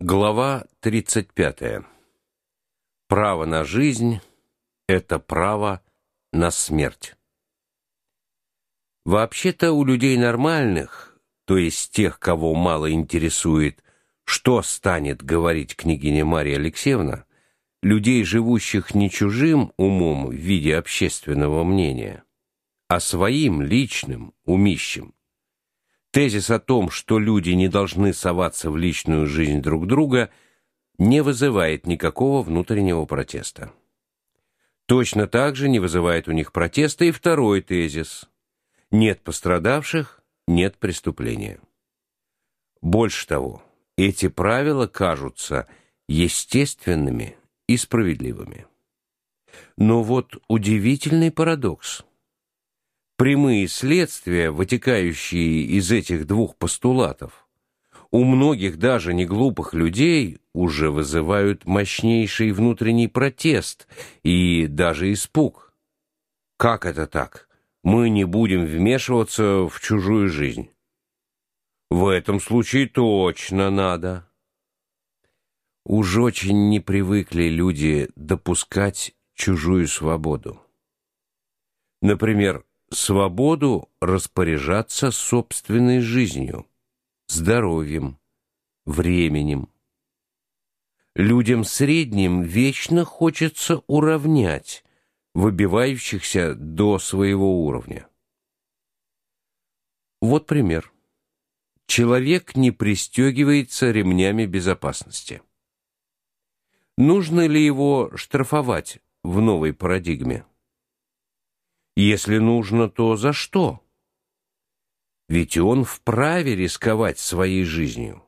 Глава 35. Право на жизнь это право на смерть. Вообще-то у людей нормальных, то есть тех, кого мало интересует, что станет говорить княгиня Мария Алексеевна, людей, живущих не чужим умом в виде общественного мнения, а своим личным, умищем. Тезис о том, что люди не должны соваться в личную жизнь друг друга, не вызывает никакого внутреннего протеста. Точно так же не вызывает у них протеста и второй тезис: нет пострадавших, нет преступления. Больше того, эти правила кажутся естественными и справедливыми. Но вот удивительный парадокс. Прямые следствия, вытекающие из этих двух постулатов, у многих даже не глупых людей уже вызывают мощнейший внутренний протест и даже испуг. Как это так? Мы не будем вмешиваться в чужую жизнь. В этом случае точно надо. Уж очень не привыкли люди допускать чужую свободу. Например, свободу распоряжаться собственной жизнью, здоровьем, временем. Людям средним вечно хочется уравнять выбивающихся до своего уровня. Вот пример. Человек не пристегивается ремнями безопасности. Нужно ли его штрафовать в новой парадигме? Если нужно, то за что? Ведь он вправе рисковать своей жизнью.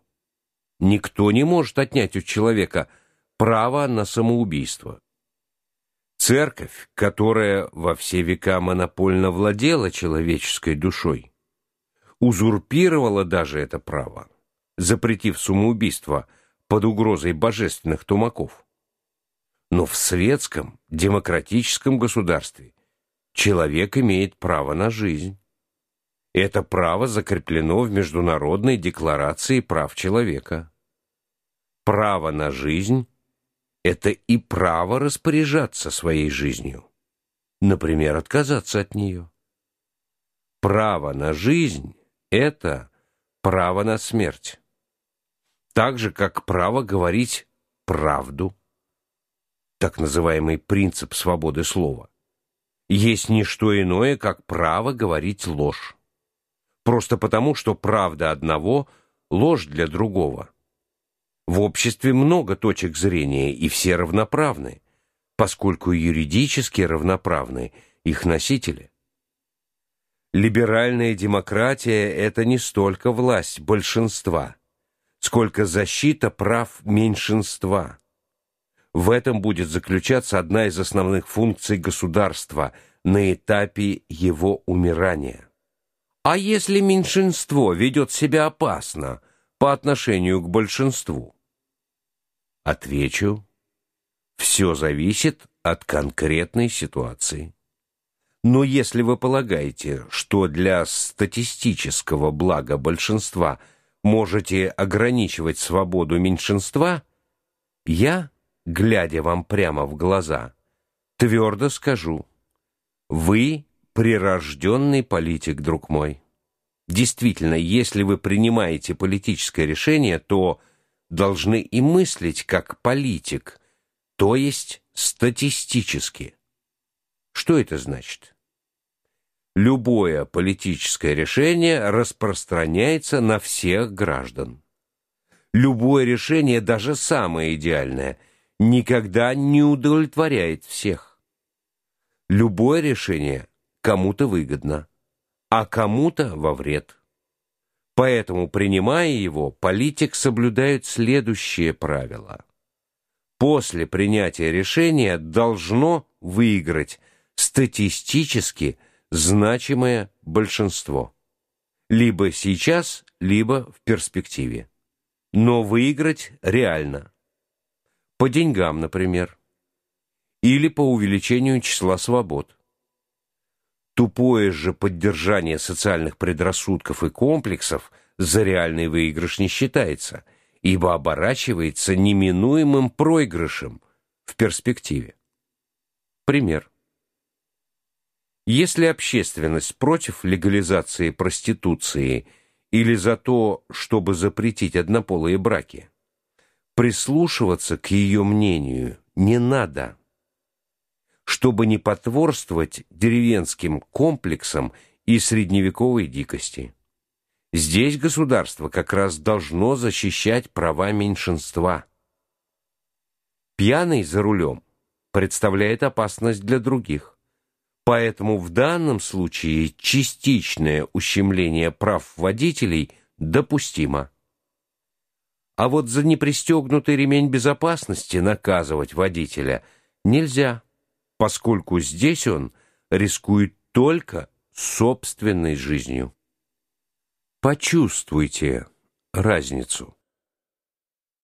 Никто не может отнять у человека право на самоубийство. Церковь, которая во все века монопольно владела человеческой душой, узурпировала даже это право, запретив самоубийство под угрозой божественных тумаков. Но в светском демократическом государстве человек имеет право на жизнь. Это право закреплено в Международной декларации прав человека. Право на жизнь это и право распоряжаться своей жизнью, например, отказаться от нее. Право на жизнь это право на смерть. Так же как право говорить правду, так называемый принцип свободы слова есть не что иное, как право говорить ложь. Просто потому, что правда одного ложь для другого. В обществе много точек зрения, и все равноправны, поскольку юридически равноправны их носители. Либеральная демократия это не столько власть большинства, сколько защита прав меньшинства. В этом будет заключаться одна из основных функций государства на этапе его умирания. А если меньшинство ведет себя опасно по отношению к большинству? Отвечу: все зависит от конкретной ситуации. Но если вы полагаете, что для статистического блага большинства можете ограничивать свободу меньшинства, я глядя вам прямо в глаза, твердо скажу: вы прирожденный политик, друг мой. Действительно, если вы принимаете политическое решение, то должны и мыслить как политик, то есть статистически. Что это значит? Любое политическое решение распространяется на всех граждан. Любое решение, даже самое идеальное, никогда не удовлетворяет всех. Любое решение кому-то выгодно, а кому-то во вред. Поэтому, принимая его, политик соблюдает следующее правило: после принятия решения должно выиграть статистически значимое большинство. Либо сейчас, либо в перспективе. Но выиграть реально по деньгам, например, или по увеличению числа свобод. Тупое же поддержание социальных предрассудков и комплексов за реальный выигрыш не считается, ибо оборачивается неминуемым проигрышем в перспективе. Пример. Если общественность против легализации проституции или за то, чтобы запретить однополые браки, прислушиваться к ее мнению не надо. Чтобы не потворствовать деревенским комплексам и средневековой дикости. Здесь государство как раз должно защищать права меньшинства. Пьяный за рулем представляет опасность для других. Поэтому в данном случае частичное ущемление прав водителей допустимо. А вот за непристегнутый ремень безопасности наказывать водителя нельзя, поскольку здесь он рискует только собственной жизнью. Почувствуйте разницу.